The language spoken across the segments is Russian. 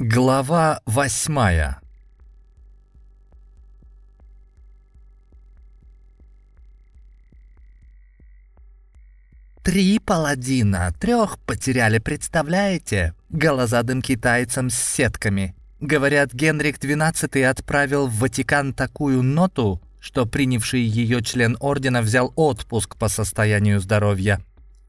Глава восьмая «Три паладина, трех потеряли, представляете? Голозадым китайцам с сетками. Говорят, Генрих XII отправил в Ватикан такую ноту, что принявший ее член ордена взял отпуск по состоянию здоровья.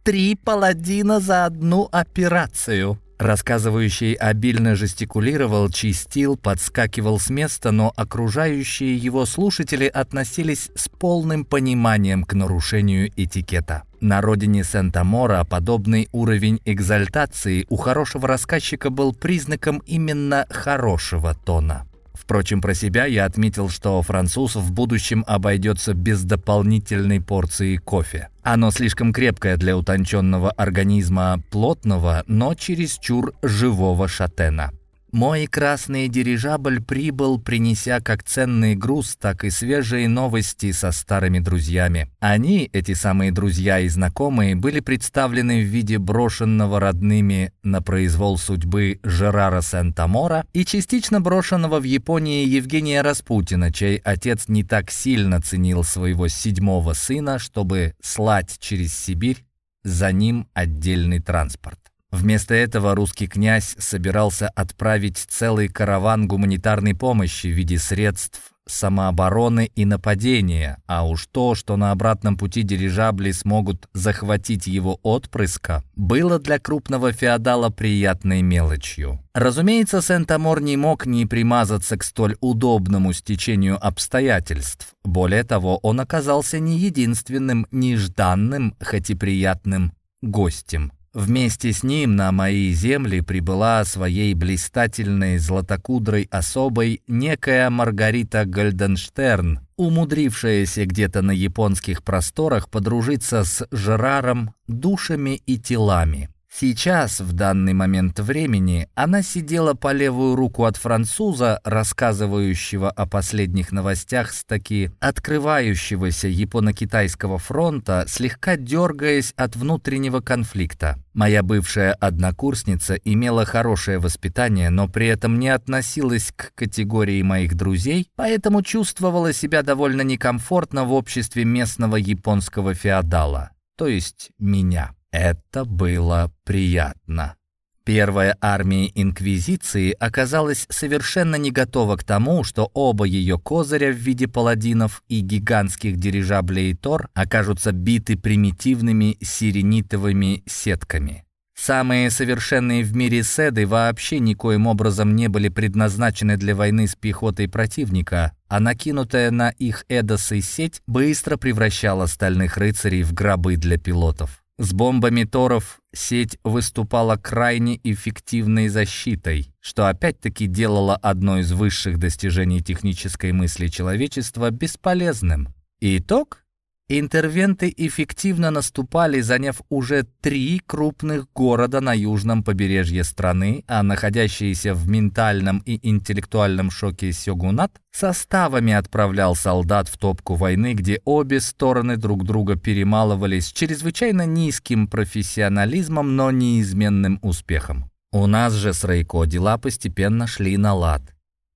Три паладина за одну операцию!» Рассказывающий обильно жестикулировал, чистил, подскакивал с места, но окружающие его слушатели относились с полным пониманием к нарушению этикета. На родине Сент-Амора подобный уровень экзальтации у хорошего рассказчика был признаком именно хорошего тона. Впрочем, про себя я отметил, что француз в будущем обойдется без дополнительной порции кофе. Оно слишком крепкое для утонченного организма плотного, но чересчур живого шатена. Мой красный дирижабль прибыл, принеся как ценный груз, так и свежие новости со старыми друзьями. Они, эти самые друзья и знакомые, были представлены в виде брошенного родными на произвол судьбы Жерара Сент-Амора и частично брошенного в Японии Евгения Распутина, чей отец не так сильно ценил своего седьмого сына, чтобы слать через Сибирь за ним отдельный транспорт. Вместо этого русский князь собирался отправить целый караван гуманитарной помощи в виде средств самообороны и нападения, а уж то, что на обратном пути дирижабли смогут захватить его отпрыска, было для крупного феодала приятной мелочью. Разумеется, Сент-Амор не мог не примазаться к столь удобному стечению обстоятельств. Более того, он оказался не единственным нежданным, хоть и приятным гостем. Вместе с ним на мои земли прибыла своей блистательной златокудрой особой некая Маргарита Гольденштерн, умудрившаяся где-то на японских просторах подружиться с Жераром душами и телами. Сейчас, в данный момент времени, она сидела по левую руку от француза, рассказывающего о последних новостях с таки открывающегося японо-китайского фронта, слегка дергаясь от внутреннего конфликта. Моя бывшая однокурсница имела хорошее воспитание, но при этом не относилась к категории моих друзей, поэтому чувствовала себя довольно некомфортно в обществе местного японского феодала, то есть меня. Это было приятно. Первая армия Инквизиции оказалась совершенно не готова к тому, что оба ее козыря в виде паладинов и гигантских дирижаблей Тор окажутся биты примитивными сиренитовыми сетками. Самые совершенные в мире седы вообще никоим образом не были предназначены для войны с пехотой противника, а накинутая на их эдосы сеть быстро превращала стальных рыцарей в гробы для пилотов. С бомбами Торов сеть выступала крайне эффективной защитой, что опять-таки делало одно из высших достижений технической мысли человечества бесполезным. итог Интервенты эффективно наступали, заняв уже три крупных города на южном побережье страны, а находящийся в ментальном и интеллектуальном шоке Сёгунат составами отправлял солдат в топку войны, где обе стороны друг друга перемалывались с чрезвычайно низким профессионализмом, но неизменным успехом. У нас же с Рейко дела постепенно шли на лад.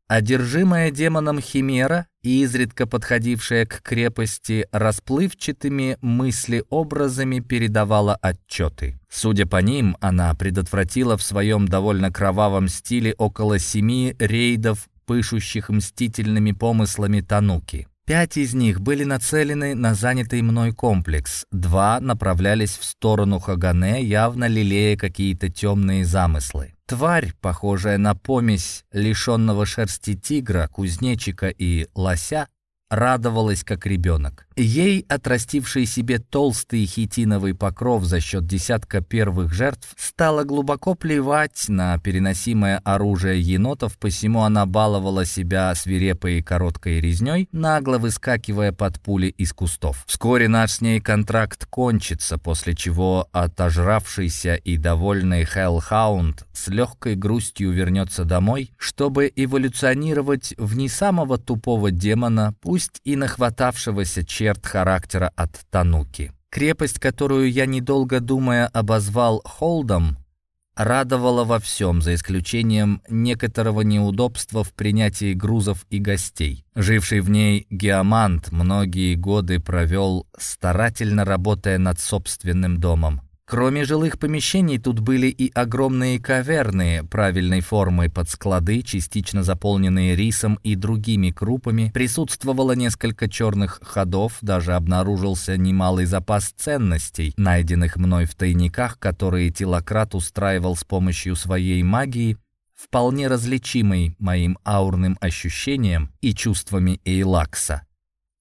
Одержимая демоном Химера, изредка подходившая к крепости, расплывчатыми мыслеобразами передавала отчеты. Судя по ним, она предотвратила в своем довольно кровавом стиле около семи рейдов, пышущих мстительными помыслами Тануки. Пять из них были нацелены на занятый мной комплекс, два направлялись в сторону Хагане, явно лелея какие-то темные замыслы. Тварь, похожая на помесь лишенного шерсти тигра, кузнечика и лося, радовалась как ребенок. Ей, отрастивший себе толстый хитиновый покров за счет десятка первых жертв, стало глубоко плевать на переносимое оружие енотов, посему она баловала себя свирепой и короткой резней, нагло выскакивая под пули из кустов. Вскоре наш с ней контракт кончится, после чего отожравшийся и довольный Хеллхаунд с легкой грустью вернется домой, чтобы эволюционировать в не самого тупого демона, пусть и нахватавшегося черт характера от Тануки. Крепость, которую я, недолго думая, обозвал Холдом, радовало во всем, за исключением некоторого неудобства в принятии грузов и гостей. Живший в ней геомант многие годы провел, старательно работая над собственным домом. Кроме жилых помещений, тут были и огромные каверны правильной формы под склады, частично заполненные рисом и другими крупами. Присутствовало несколько черных ходов, даже обнаружился немалый запас ценностей, найденных мной в тайниках, которые Телократ устраивал с помощью своей магии, вполне различимой моим аурным ощущением и чувствами Эйлакса.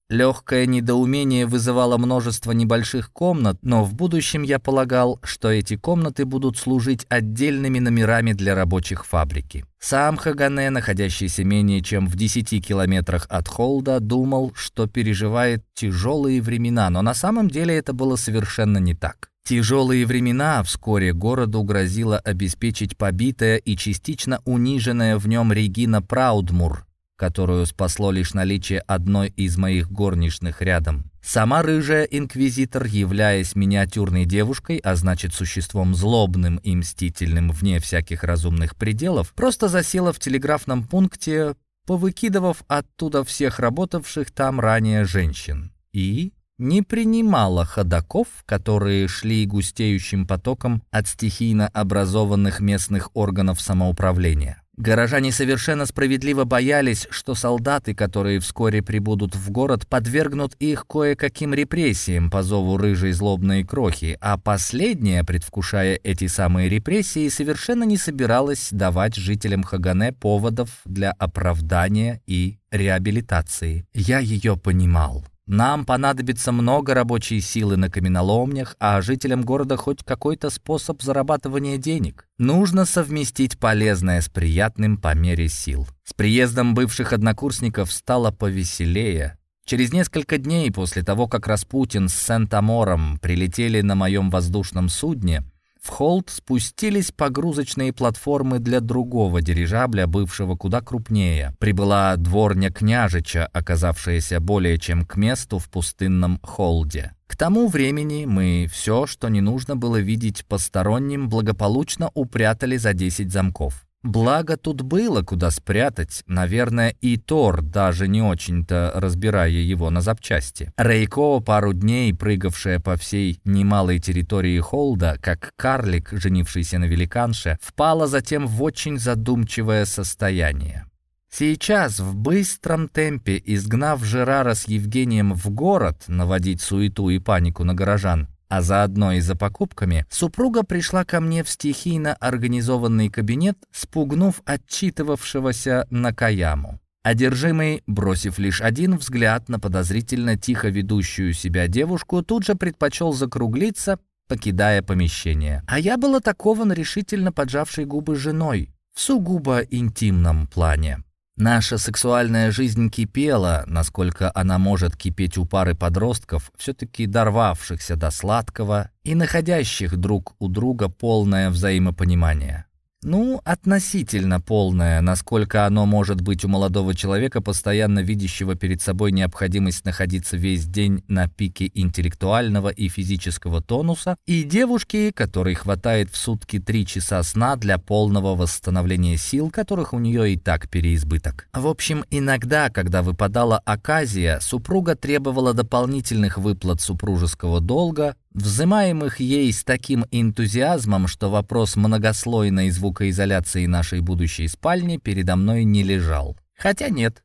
Легкое недоумение вызывало множество небольших комнат, но в будущем я полагал, что эти комнаты будут служить отдельными номерами для рабочих фабрики. Сам Хагане, находящийся менее чем в 10 километрах от Холда, думал, что переживает тяжелые времена, но на самом деле это было совершенно не так. Тяжелые времена вскоре городу грозило обеспечить побитая и частично униженная в нем Регина Праудмур, которую спасло лишь наличие одной из моих горничных рядом. Сама рыжая инквизитор, являясь миниатюрной девушкой, а значит существом злобным и мстительным вне всяких разумных пределов, просто засела в телеграфном пункте, повыкидывав оттуда всех работавших там ранее женщин. И не принимала ходаков, которые шли густеющим потоком от стихийно образованных местных органов самоуправления. Горожане совершенно справедливо боялись, что солдаты, которые вскоре прибудут в город, подвергнут их кое-каким репрессиям по зову рыжей злобной крохи, а последняя, предвкушая эти самые репрессии, совершенно не собиралась давать жителям Хагане поводов для оправдания и реабилитации. Я ее понимал. Нам понадобится много рабочей силы на каменоломнях, а жителям города хоть какой-то способ зарабатывания денег. Нужно совместить полезное с приятным по мере сил. С приездом бывших однокурсников стало повеселее. Через несколько дней после того, как Распутин с Сент-Амором прилетели на моем воздушном судне, в Холд спустились погрузочные платформы для другого дирижабля, бывшего куда крупнее. Прибыла дворня княжича, оказавшаяся более чем к месту в пустынном Холде. К тому времени мы все, что не нужно было видеть посторонним, благополучно упрятали за 10 замков. Благо тут было куда спрятать, наверное, и Тор, даже не очень-то разбирая его на запчасти. Рейко, пару дней прыгавшая по всей немалой территории Холда, как карлик, женившийся на великанше, впала затем в очень задумчивое состояние. Сейчас, в быстром темпе, изгнав Жерара с Евгением в город, наводить суету и панику на горожан, а заодно и за покупками, супруга пришла ко мне в стихийно организованный кабинет, спугнув отчитывавшегося на Каяму. Одержимый, бросив лишь один взгляд на подозрительно тихо ведущую себя девушку, тут же предпочел закруглиться, покидая помещение. А я была такован решительно поджавшей губы женой, в сугубо интимном плане. Наша сексуальная жизнь кипела, насколько она может кипеть у пары подростков, все-таки дорвавшихся до сладкого и находящих друг у друга полное взаимопонимание. Ну, относительно полное, насколько оно может быть у молодого человека, постоянно видящего перед собой необходимость находиться весь день на пике интеллектуального и физического тонуса, и девушки, которой хватает в сутки три часа сна для полного восстановления сил, которых у нее и так переизбыток. В общем, иногда, когда выпадала оказия, супруга требовала дополнительных выплат супружеского долга, взымаемых ей с таким энтузиазмом, что вопрос многослойной звукоизоляции нашей будущей спальни передо мной не лежал. Хотя нет.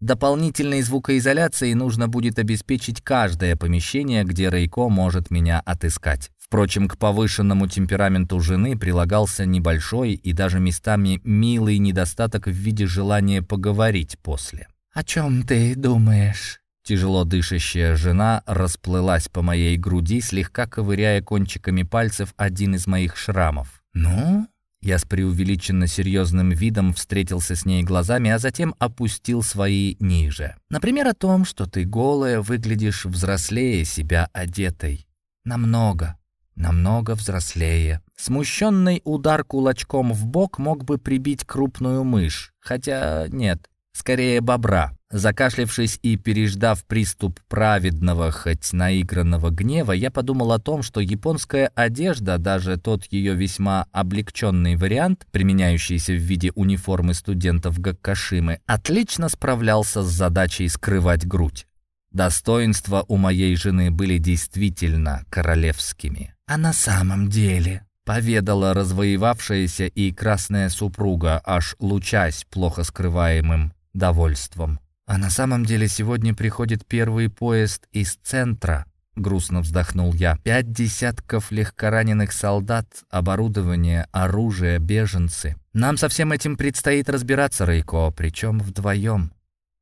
Дополнительной звукоизоляцией нужно будет обеспечить каждое помещение, где Рейко может меня отыскать. Впрочем, к повышенному темпераменту жены прилагался небольшой и даже местами милый недостаток в виде желания поговорить после. «О чем ты думаешь?» Тяжело дышащая жена расплылась по моей груди, слегка ковыряя кончиками пальцев один из моих шрамов. «Ну?» Я с преувеличенно серьезным видом встретился с ней глазами, а затем опустил свои ниже. Например, о том, что ты голая, выглядишь взрослее себя одетой. Намного, намного взрослее. Смущенный удар кулачком в бок мог бы прибить крупную мышь. Хотя нет, Скорее, бобра. Закашлившись и переждав приступ праведного, хоть наигранного гнева, я подумал о том, что японская одежда, даже тот ее весьма облегченный вариант, применяющийся в виде униформы студентов Гаккашимы, отлично справлялся с задачей скрывать грудь. Достоинства у моей жены были действительно королевскими. А на самом деле, поведала развоевавшаяся и красная супруга, аж лучась плохо скрываемым довольством. А на самом деле сегодня приходит первый поезд из центра. Грустно вздохнул я. Пять десятков легкораненых солдат, оборудование, оружие, беженцы. Нам со всем этим предстоит разбираться, Рейко, причем вдвоем.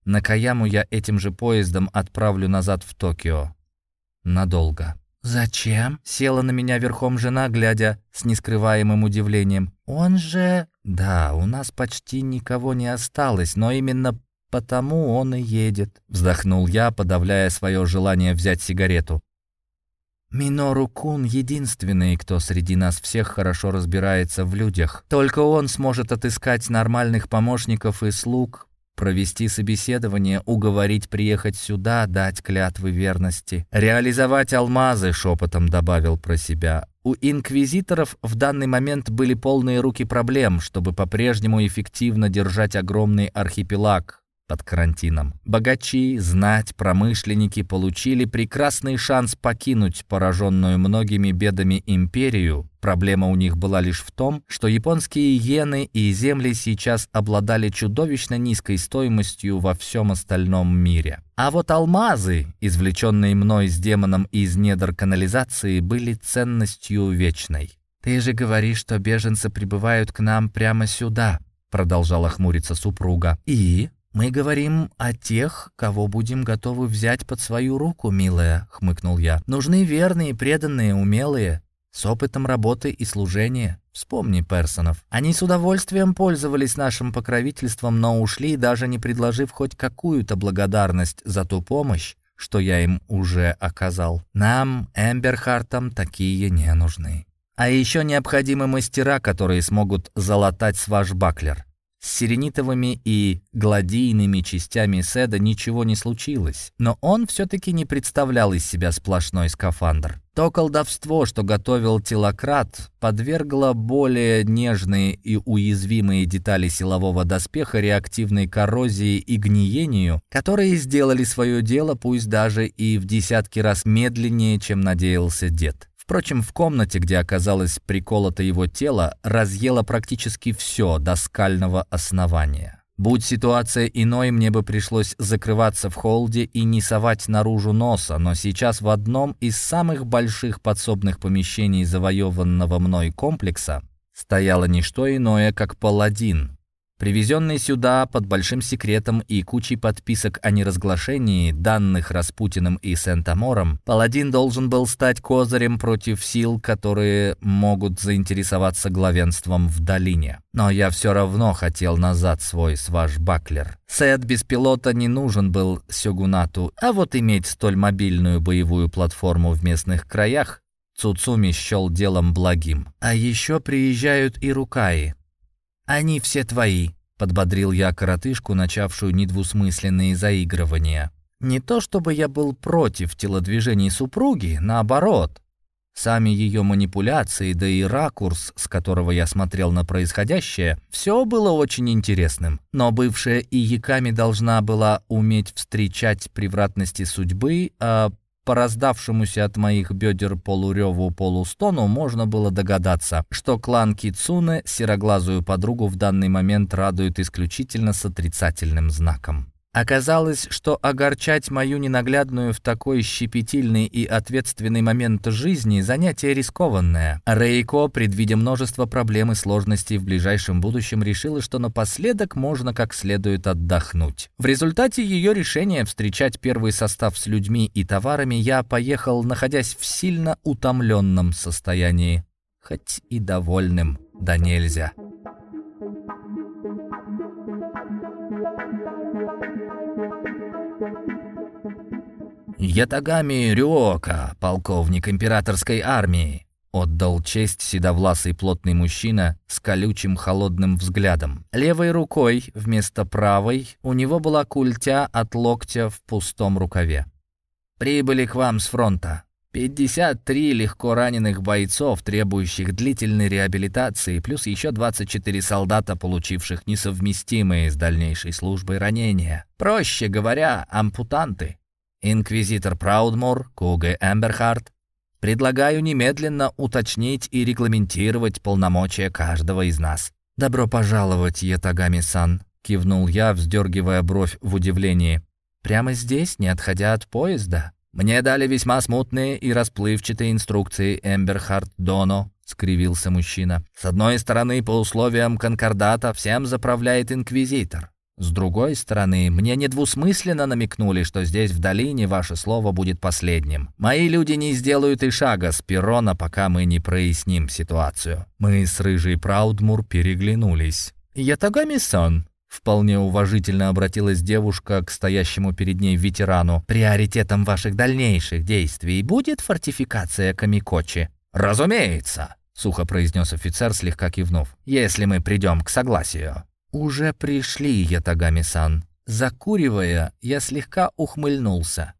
На Каяму я этим же поездом отправлю назад в Токио. Надолго. «Зачем?» — села на меня верхом жена, глядя с нескрываемым удивлением. «Он же...» «Да, у нас почти никого не осталось, но именно потому он и едет», — вздохнул я, подавляя свое желание взять сигарету. Минору Кун — единственный, кто среди нас всех хорошо разбирается в людях. Только он сможет отыскать нормальных помощников и слуг, провести собеседование, уговорить приехать сюда, дать клятвы верности. Реализовать алмазы, шепотом добавил про себя. У инквизиторов в данный момент были полные руки проблем, чтобы по-прежнему эффективно держать огромный архипелаг под карантином. Богачи, знать, промышленники получили прекрасный шанс покинуть пораженную многими бедами империю. Проблема у них была лишь в том, что японские иены и земли сейчас обладали чудовищно низкой стоимостью во всем остальном мире. А вот алмазы, извлеченные мной с демоном из недр канализации, были ценностью вечной. «Ты же говоришь, что беженцы прибывают к нам прямо сюда», продолжала хмуриться супруга. «И?» «Мы говорим о тех, кого будем готовы взять под свою руку, милая», — хмыкнул я. «Нужны верные, преданные, умелые, с опытом работы и служения. Вспомни Персонов. Они с удовольствием пользовались нашим покровительством, но ушли, даже не предложив хоть какую-то благодарность за ту помощь, что я им уже оказал. Нам, Эмберхартам, такие не нужны. А еще необходимы мастера, которые смогут залатать свашбаклер. С сиренитовыми и гладийными частями Седа ничего не случилось, но он все-таки не представлял из себя сплошной скафандр. То колдовство, что готовил телократ, подвергло более нежные и уязвимые детали силового доспеха реактивной коррозии и гниению, которые сделали свое дело пусть даже и в десятки раз медленнее, чем надеялся дед. Впрочем, в комнате, где оказалось приколото его тело, разъело практически все до скального основания. Будь ситуация иной, мне бы пришлось закрываться в холде и не совать наружу носа, но сейчас в одном из самых больших подсобных помещений завоеванного мной комплекса стояло не что иное, как паладин, Привезенный сюда под большим секретом и кучей подписок о неразглашении данных Распутиным и Сент-Амором, Паладин должен был стать козырем против сил, которые могут заинтересоваться главенством в долине. Но я все равно хотел назад свой свашбаклер. Сет без пилота не нужен был Сёгунату, а вот иметь столь мобильную боевую платформу в местных краях Цуцуми счел делом благим. А еще приезжают и Рукаи. «Они все твои», — подбодрил я коротышку, начавшую недвусмысленные заигрывания. Не то чтобы я был против телодвижений супруги, наоборот. Сами ее манипуляции, да и ракурс, с которого я смотрел на происходящее, все было очень интересным. Но бывшая Ияками должна была уметь встречать превратности судьбы, а по раздавшемуся от моих бедер полуреву полустону можно было догадаться, что клан Кицуне сероглазую подругу в данный момент радует исключительно с отрицательным знаком. Оказалось, что огорчать мою ненаглядную в такой щепетильный и ответственный момент жизни – занятие рискованное. Рейко, предвидя множество проблем и сложностей в ближайшем будущем, решила, что напоследок можно как следует отдохнуть. В результате ее решения встречать первый состав с людьми и товарами я поехал, находясь в сильно утомленном состоянии, хоть и довольным, да нельзя. Ятагами Рюока, полковник императорской армии. Отдал честь седовласый плотный мужчина с колючим холодным взглядом. Левой рукой вместо правой у него была культя от локтя в пустом рукаве. «Прибыли к вам с фронта. 53 легко раненых бойцов, требующих длительной реабилитации, плюс еще 24 солдата, получивших несовместимые с дальнейшей службой ранения. Проще говоря, ампутанты. Инквизитор Праудмур, Куге Эмберхарт, Предлагаю немедленно уточнить и регламентировать полномочия каждого из нас. «Добро пожаловать, Ятагами-сан», — кивнул я, вздергивая бровь в удивлении. «Прямо здесь, не отходя от поезда?» «Мне дали весьма смутные и расплывчатые инструкции Эмберхард Доно», — скривился мужчина. «С одной стороны, по условиям конкордата всем заправляет инквизитор. С другой стороны, мне недвусмысленно намекнули, что здесь в долине ваше слово будет последним. Мои люди не сделают и шага с перрона, пока мы не проясним ситуацию. Мы с Рыжей Праудмур переглянулись. «Ятагами-сан», — вполне уважительно обратилась девушка к стоящему перед ней ветерану, «приоритетом ваших дальнейших действий будет фортификация Камикочи». «Разумеется», — сухо произнес офицер, слегка кивнув, «если мы придем к согласию». «Уже пришли, Ятагами-сан». Закуривая, я слегка ухмыльнулся.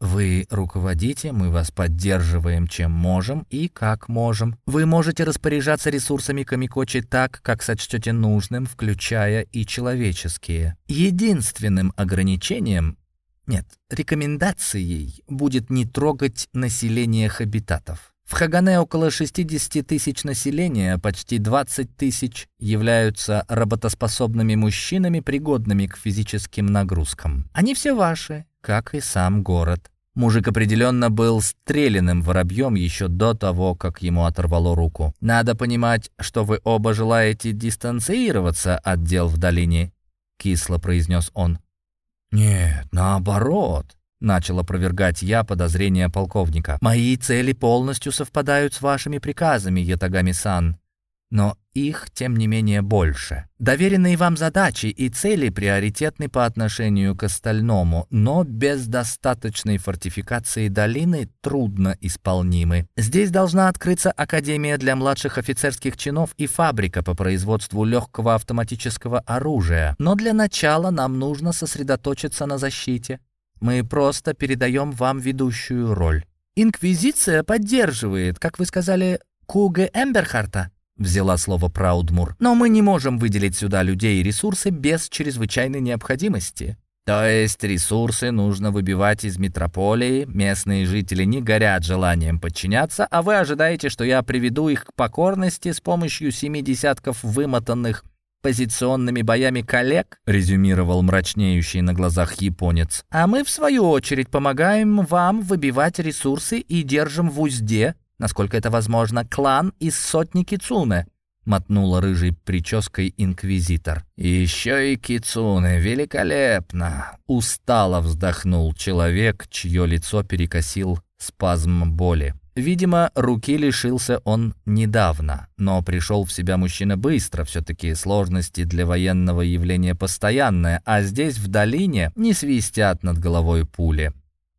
Вы руководите, мы вас поддерживаем чем можем и как можем. Вы можете распоряжаться ресурсами Камикочи так, как сочтете нужным, включая и человеческие. Единственным ограничением, нет, рекомендацией будет не трогать население хабитатов. В Хагане около 60 тысяч населения, почти 20 тысяч являются работоспособными мужчинами, пригодными к физическим нагрузкам. Они все ваши, как и сам город. Мужик определенно был стрелянным воробьем еще до того, как ему оторвало руку. Надо понимать, что вы оба желаете дистанцироваться от дел в долине, кисло произнес он. Нет, наоборот. Начал опровергать я подозрения полковника. «Мои цели полностью совпадают с вашими приказами, Ятагами-сан. Но их, тем не менее, больше. Доверенные вам задачи и цели приоритетны по отношению к остальному, но без достаточной фортификации долины трудно исполнимы. Здесь должна открыться Академия для младших офицерских чинов и фабрика по производству легкого автоматического оружия. Но для начала нам нужно сосредоточиться на защите. Мы просто передаем вам ведущую роль. Инквизиция поддерживает, как вы сказали, Куге Эмберхарта, взяла слово Праудмур. Но мы не можем выделить сюда людей и ресурсы без чрезвычайной необходимости. То есть ресурсы нужно выбивать из метрополии, местные жители не горят желанием подчиняться, а вы ожидаете, что я приведу их к покорности с помощью семи десятков вымотанных позиционными боями коллег», — резюмировал мрачнеющий на глазах японец. «А мы, в свою очередь, помогаем вам выбивать ресурсы и держим в узде, насколько это возможно, клан из сотни Кицуне», — мотнула рыжей прической инквизитор. «Еще и Кицуне, великолепно!» — устало вздохнул человек, чье лицо перекосил спазм боли. Видимо, руки лишился он недавно, но пришел в себя мужчина быстро, все-таки сложности для военного явления постоянные, а здесь, в долине, не свистят над головой пули.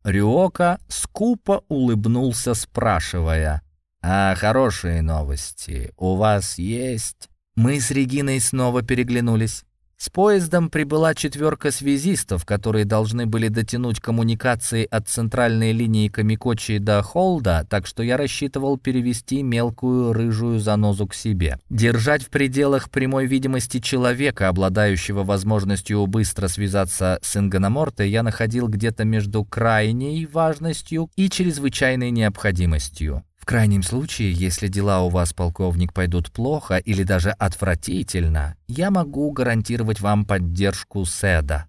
Рюока скупо улыбнулся, спрашивая, «А хорошие новости у вас есть?» Мы с Региной снова переглянулись. С поездом прибыла четверка связистов, которые должны были дотянуть коммуникации от центральной линии Камикочи до Холда, так что я рассчитывал перевести мелкую рыжую занозу к себе. Держать в пределах прямой видимости человека, обладающего возможностью быстро связаться с Ингономортой, я находил где-то между крайней важностью и чрезвычайной необходимостью. В крайнем случае, если дела у вас, полковник, пойдут плохо или даже отвратительно, я могу гарантировать вам поддержку Седа.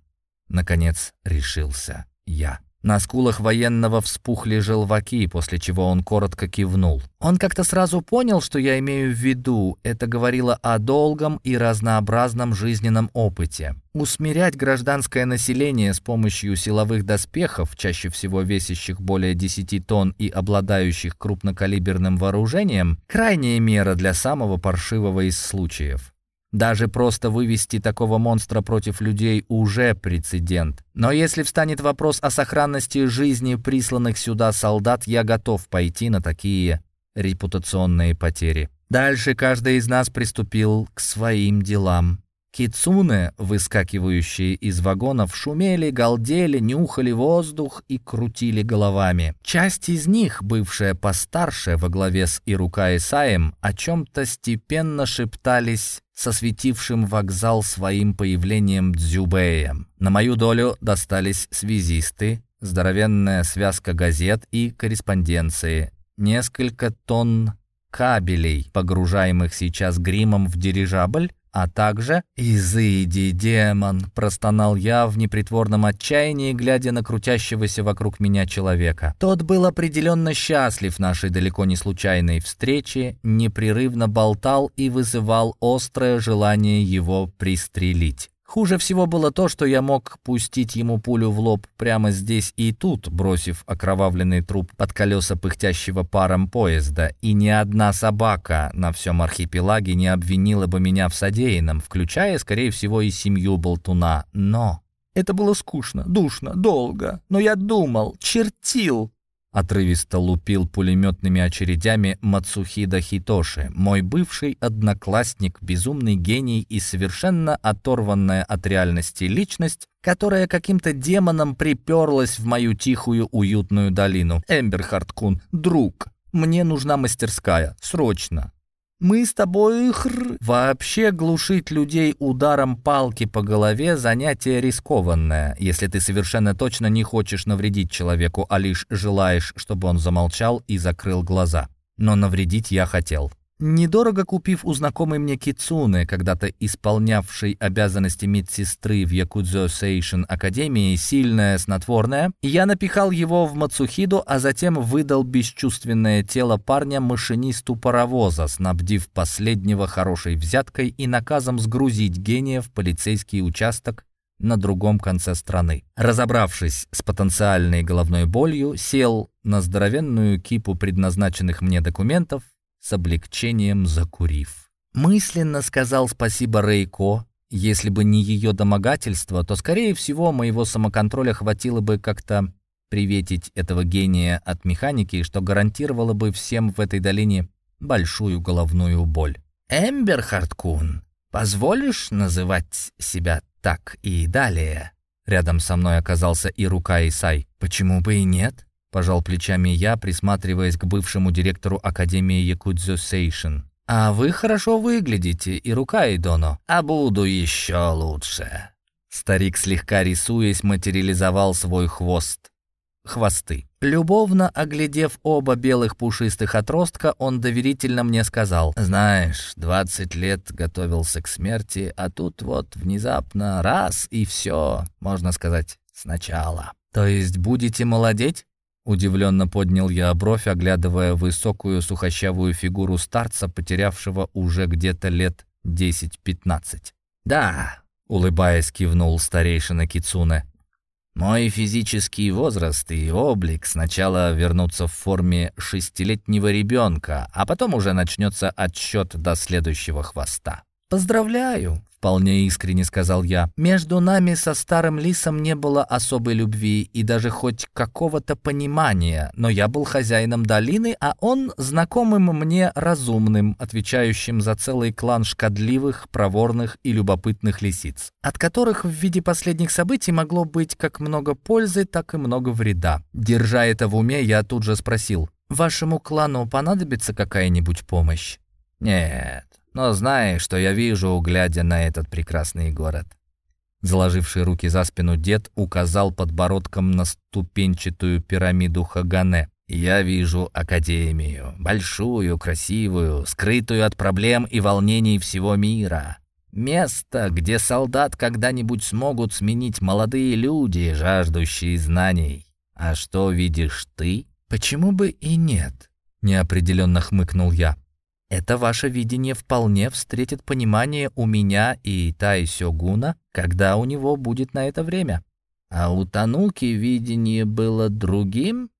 Наконец решился я. На скулах военного вспухли желваки, после чего он коротко кивнул. Он как-то сразу понял, что я имею в виду. Это говорило о долгом и разнообразном жизненном опыте. Усмирять гражданское население с помощью силовых доспехов, чаще всего весящих более 10 тонн и обладающих крупнокалиберным вооружением, крайняя мера для самого паршивого из случаев. Даже просто вывести такого монстра против людей уже прецедент. Но если встанет вопрос о сохранности жизни присланных сюда солдат, я готов пойти на такие репутационные потери. Дальше каждый из нас приступил к своим делам. Кицуне, выскакивающие из вагонов, шумели, галдели, нюхали воздух и крутили головами. Часть из них, бывшая постарше во главе с Ирука Исаем, о чем-то степенно шептались со светившим вокзал своим появлением Дзюбеем. На мою долю достались связисты, здоровенная связка газет и корреспонденции, несколько тонн кабелей, погружаемых сейчас гримом в дирижабль, а также «Изыди, демон!» — простонал я в непритворном отчаянии, глядя на крутящегося вокруг меня человека. Тот был определенно счастлив нашей далеко не случайной встрече, непрерывно болтал и вызывал острое желание его пристрелить. Хуже всего было то, что я мог пустить ему пулю в лоб прямо здесь и тут, бросив окровавленный труп под колеса пыхтящего паром поезда, и ни одна собака на всем архипелаге не обвинила бы меня в содеянном, включая, скорее всего, и семью болтуна. Но это было скучно, душно, долго. Но я думал, чертил, Отрывисто лупил пулеметными очередями Мацухида Хитоши, мой бывший одноклассник, безумный гений и совершенно оторванная от реальности личность, которая каким-то демоном приперлась в мою тихую уютную долину. Эмберхард Кун, друг, мне нужна мастерская, срочно. Мы с тобой хр... Вообще глушить людей ударом палки по голове занятие рискованное, если ты совершенно точно не хочешь навредить человеку, а лишь желаешь, чтобы он замолчал и закрыл глаза. Но навредить я хотел. Недорого купив у знакомой мне Кицуны, когда-то исполнявшей обязанности медсестры в Якудзо Сейшин Академии, сильное снотворное, я напихал его в Мацухиду, а затем выдал бесчувственное тело парня машинисту паровоза, снабдив последнего хорошей взяткой и наказом сгрузить гения в полицейский участок на другом конце страны. Разобравшись с потенциальной головной болью, сел на здоровенную кипу предназначенных мне документов, с облегчением закурив. Мысленно сказал спасибо Рейко. Если бы не ее домогательство, то, скорее всего, моего самоконтроля хватило бы как-то приветить этого гения от механики, что гарантировало бы всем в этой долине большую головную боль. «Эмбер Харткун, позволишь называть себя так и далее?» Рядом со мной оказался и рука Исай. «Почему бы и нет?» Пожал плечами я, присматриваясь к бывшему директору Академии Якудзо Сейшин. «А вы хорошо выглядите, и рука Идоно. А буду еще лучше». Старик, слегка рисуясь, материализовал свой хвост. Хвосты. Любовно оглядев оба белых пушистых отростка, он доверительно мне сказал, «Знаешь, 20 лет готовился к смерти, а тут вот внезапно раз и все, можно сказать, сначала». «То есть будете молодеть?» Удивленно поднял я бровь, оглядывая высокую сухощавую фигуру старца, потерявшего уже где-то лет 10-15. «Да», — улыбаясь, кивнул старейшина Кицуне. «Мой физический возраст и облик сначала вернутся в форме шестилетнего ребенка, а потом уже начнется отсчет до следующего хвоста». «Поздравляю!» Вполне искренне сказал я. Между нами со старым лисом не было особой любви и даже хоть какого-то понимания, но я был хозяином долины, а он знакомым мне разумным, отвечающим за целый клан шкодливых, проворных и любопытных лисиц, от которых в виде последних событий могло быть как много пользы, так и много вреда. Держа это в уме, я тут же спросил, «Вашему клану понадобится какая-нибудь помощь?» «Нет, но знай, что я вижу, глядя на этот прекрасный город». Заложивший руки за спину дед указал подбородком на ступенчатую пирамиду Хагане. «Я вижу Академию. Большую, красивую, скрытую от проблем и волнений всего мира. Место, где солдат когда-нибудь смогут сменить молодые люди, жаждущие знаний. А что видишь ты?» «Почему бы и нет?» — неопределенно хмыкнул я. Это ваше видение вполне встретит понимание у меня и Тай Сёгуна, когда у него будет на это время. А у Тануки видение было другим?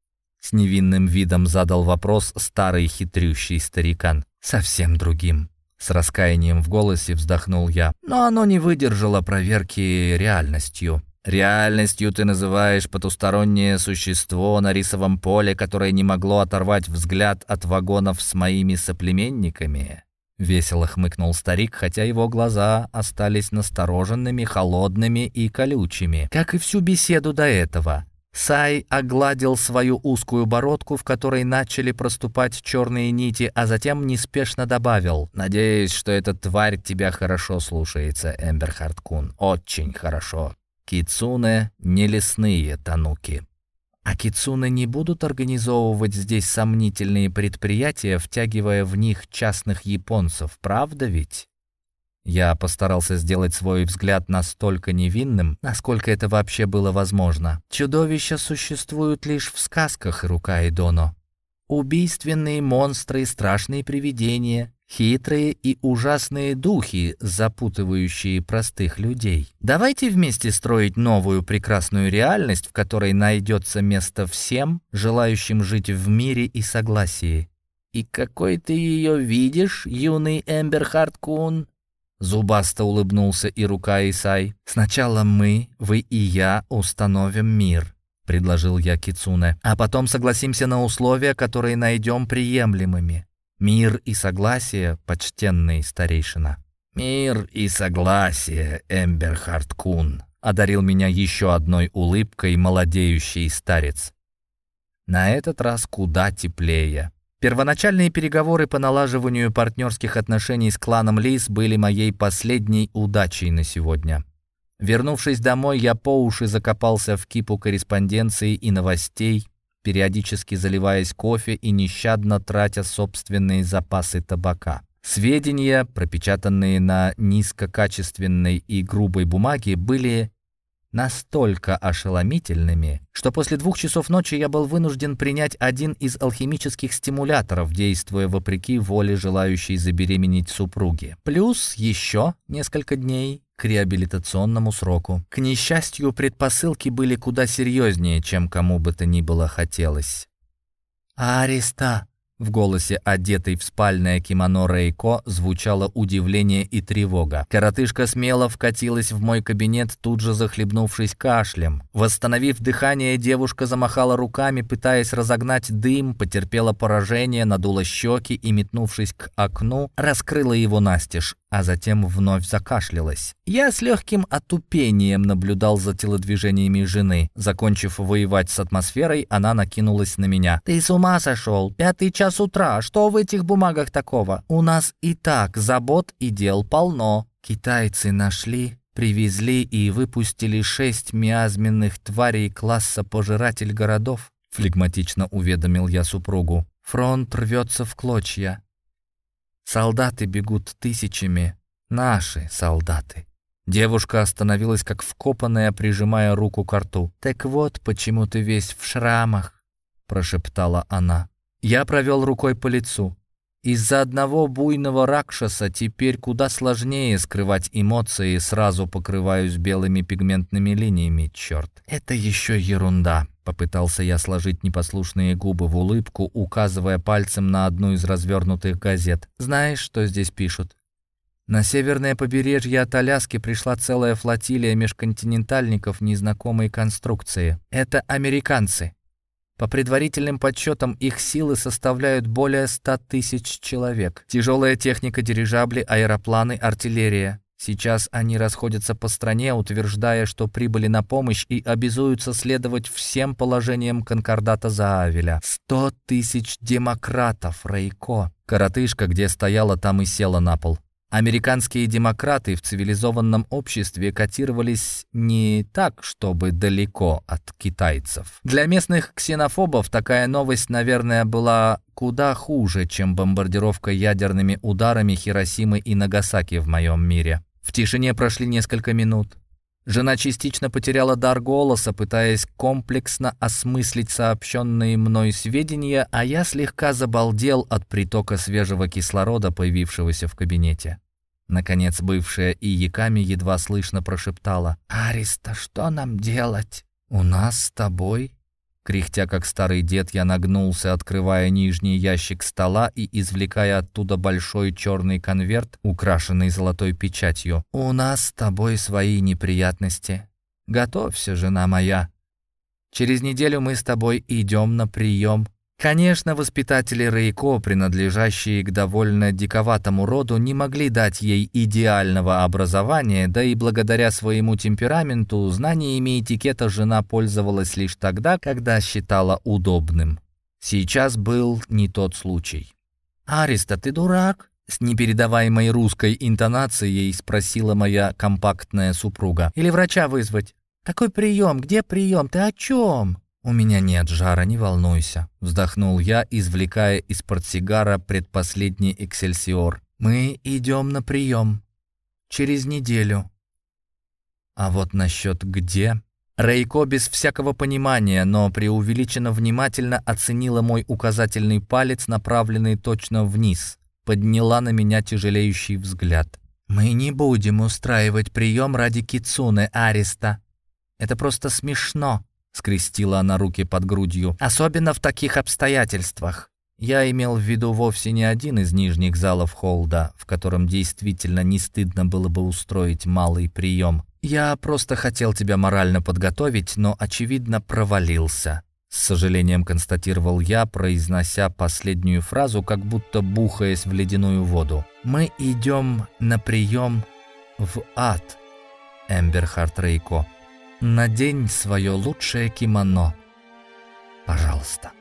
С невинным видом задал вопрос старый хитрющий старикан. Совсем другим. С раскаянием в голосе вздохнул я. Но оно не выдержало проверки реальностью. Реальностью ты называешь потустороннее существо на рисовом поле, которое не могло оторвать взгляд от вагонов с моими соплеменниками?» Весело хмыкнул старик, хотя его глаза остались настороженными, холодными и колючими, как и всю беседу до этого. Сай огладил свою узкую бородку, в которой начали проступать черные нити, а затем неспешно добавил. «Надеюсь, что эта тварь тебя хорошо слушается, Эмберхард Кун. Очень хорошо. Кицуне не лесные тануки». А кицуны не будут организовывать здесь сомнительные предприятия, втягивая в них частных японцев, правда ведь? Я постарался сделать свой взгляд настолько невинным, насколько это вообще было возможно. Чудовища существуют лишь в сказках Рука и Доно. Убийственные монстры, страшные привидения, Хитрые и ужасные духи, запутывающие простых людей. Давайте вместе строить новую прекрасную реальность, в которой найдется место всем, желающим жить в мире и согласии. «И какой ты ее видишь, юный Эмберхард Кун?» Зубасто улыбнулся и рука Исай. «Сначала мы, вы и я установим мир», — предложил я Кицуне, «а потом согласимся на условия, которые найдем приемлемыми. Мир и согласие, почтенный старейшина. Мир и согласие, Эмберхард Кун, одарил меня еще одной улыбкой молодеющий старец. На этот раз куда теплее. Первоначальные переговоры по налаживанию партнерских отношений с кланом Лис были моей последней удачей на сегодня. Вернувшись домой, я по уши закопался в кипу корреспонденции и новостей, периодически заливаясь кофе и нещадно тратя собственные запасы табака. Сведения, пропечатанные на низкокачественной и грубой бумаге, были настолько ошеломительными, что после двух часов ночи я был вынужден принять один из алхимических стимуляторов, действуя вопреки воле желающей забеременеть супруги. Плюс еще несколько дней к реабилитационному сроку. К несчастью, предпосылки были куда серьезнее, чем кому бы то ни было хотелось. «Ариста!» В голосе, одетой в спальное кимоно Рейко, звучало удивление и тревога. Коротышка смело вкатилась в мой кабинет, тут же захлебнувшись кашлем. Восстановив дыхание, девушка замахала руками, пытаясь разогнать дым, потерпела поражение, надула щеки и, метнувшись к окну, раскрыла его настежь а затем вновь закашлялась. Я с легким отупением наблюдал за телодвижениями жены. Закончив воевать с атмосферой, она накинулась на меня. «Ты с ума сошел? Пятый час утра. Что в этих бумагах такого? У нас и так забот и дел полно. Китайцы нашли, привезли и выпустили шесть миазменных тварей класса «Пожиратель городов», флегматично уведомил я супругу. Фронт рвется в клочья. Солдаты бегут тысячами. Наши солдаты. Девушка остановилась как вкопанная, прижимая руку к рту. «Так вот, почему ты весь в шрамах», — прошептала она. Я провел рукой по лицу. Из-за одного буйного ракшаса теперь куда сложнее скрывать эмоции, сразу покрываюсь белыми пигментными линиями, черт. Это еще ерунда. Попытался я сложить непослушные губы в улыбку, указывая пальцем на одну из развернутых газет. «Знаешь, что здесь пишут?» На северное побережье от Аляски пришла целая флотилия межконтинентальников незнакомой конструкции. Это американцы. По предварительным подсчетам, их силы составляют более 100 тысяч человек. Тяжелая техника, дирижабли, аэропланы, артиллерия. Сейчас они расходятся по стране, утверждая, что прибыли на помощь и обязуются следовать всем положениям конкордата Заавеля. Сто тысяч демократов, Рейко. Коротышка, где стояла, там и села на пол. Американские демократы в цивилизованном обществе котировались не так, чтобы далеко от китайцев. Для местных ксенофобов такая новость, наверное, была куда хуже, чем бомбардировка ядерными ударами Хиросимы и Нагасаки в моем мире. В тишине прошли несколько минут. Жена частично потеряла дар голоса, пытаясь комплексно осмыслить сообщенные мной сведения, а я слегка забалдел от притока свежего кислорода, появившегося в кабинете. Наконец, бывшая и Яками едва слышно прошептала. «Ариста, что нам делать? У нас с тобой Кряхтя как старый дед, я нагнулся, открывая нижний ящик стола и извлекая оттуда большой черный конверт, украшенный золотой печатью. «У нас с тобой свои неприятности. Готовься, жена моя. Через неделю мы с тобой идем на прием Конечно, воспитатели Рейко, принадлежащие к довольно диковатому роду, не могли дать ей идеального образования, да и благодаря своему темпераменту знаниями этикета жена пользовалась лишь тогда, когда считала удобным. Сейчас был не тот случай. «Ариста, ты дурак?» С непередаваемой русской интонацией спросила моя компактная супруга. «Или врача вызвать?» «Какой прием? Где прием? Ты о чем?» «У меня нет жара, не волнуйся», — вздохнул я, извлекая из портсигара предпоследний эксельсиор. «Мы идем на прием. Через неделю». А вот насчет «где» Рейко без всякого понимания, но преувеличенно внимательно оценила мой указательный палец, направленный точно вниз, подняла на меня тяжелеющий взгляд. «Мы не будем устраивать прием ради Кицуны Ариста. Это просто смешно», скрестила она руки под грудью. «Особенно в таких обстоятельствах». Я имел в виду вовсе не один из нижних залов холда, в котором действительно не стыдно было бы устроить малый прием. Я просто хотел тебя морально подготовить, но, очевидно, провалился. С сожалением констатировал я, произнося последнюю фразу, как будто бухаясь в ледяную воду. «Мы идем на прием в ад, Эмберхард Рейко» надень свое лучшее кимоно. Пожалуйста.